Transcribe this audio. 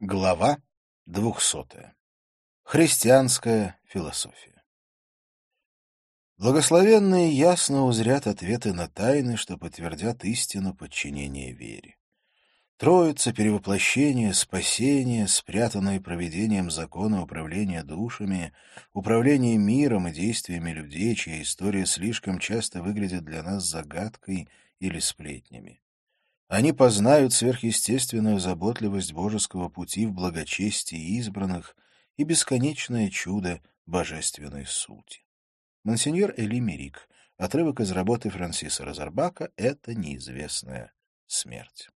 Глава двухсотая. Христианская философия. Благословенные ясно узрят ответы на тайны, что подтвердят истину подчинения вере. Троица, перевоплощение, спасение, спрятанные проведением закона управления душами, управление миром и действиями людей, чья история слишком часто выглядит для нас загадкой или сплетнями. Они познают сверхъестественную заботливость божеского пути в благочестии избранных и бесконечное чудо божественной сути. Монсеньор Эли Мерик. Отрывок из работы Франсиса Розарбака «Это неизвестная смерть».